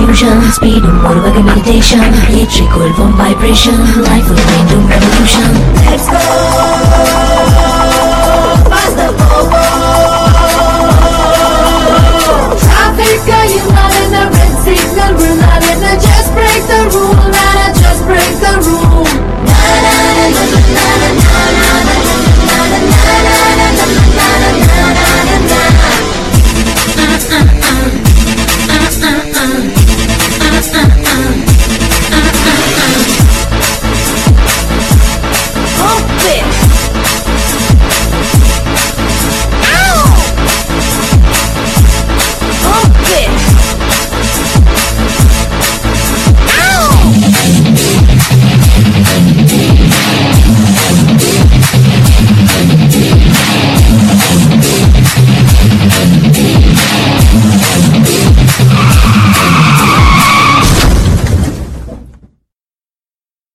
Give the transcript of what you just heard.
confusion Speed and more like a meditation Electrical warm vibration Life will random revolution. Let's go!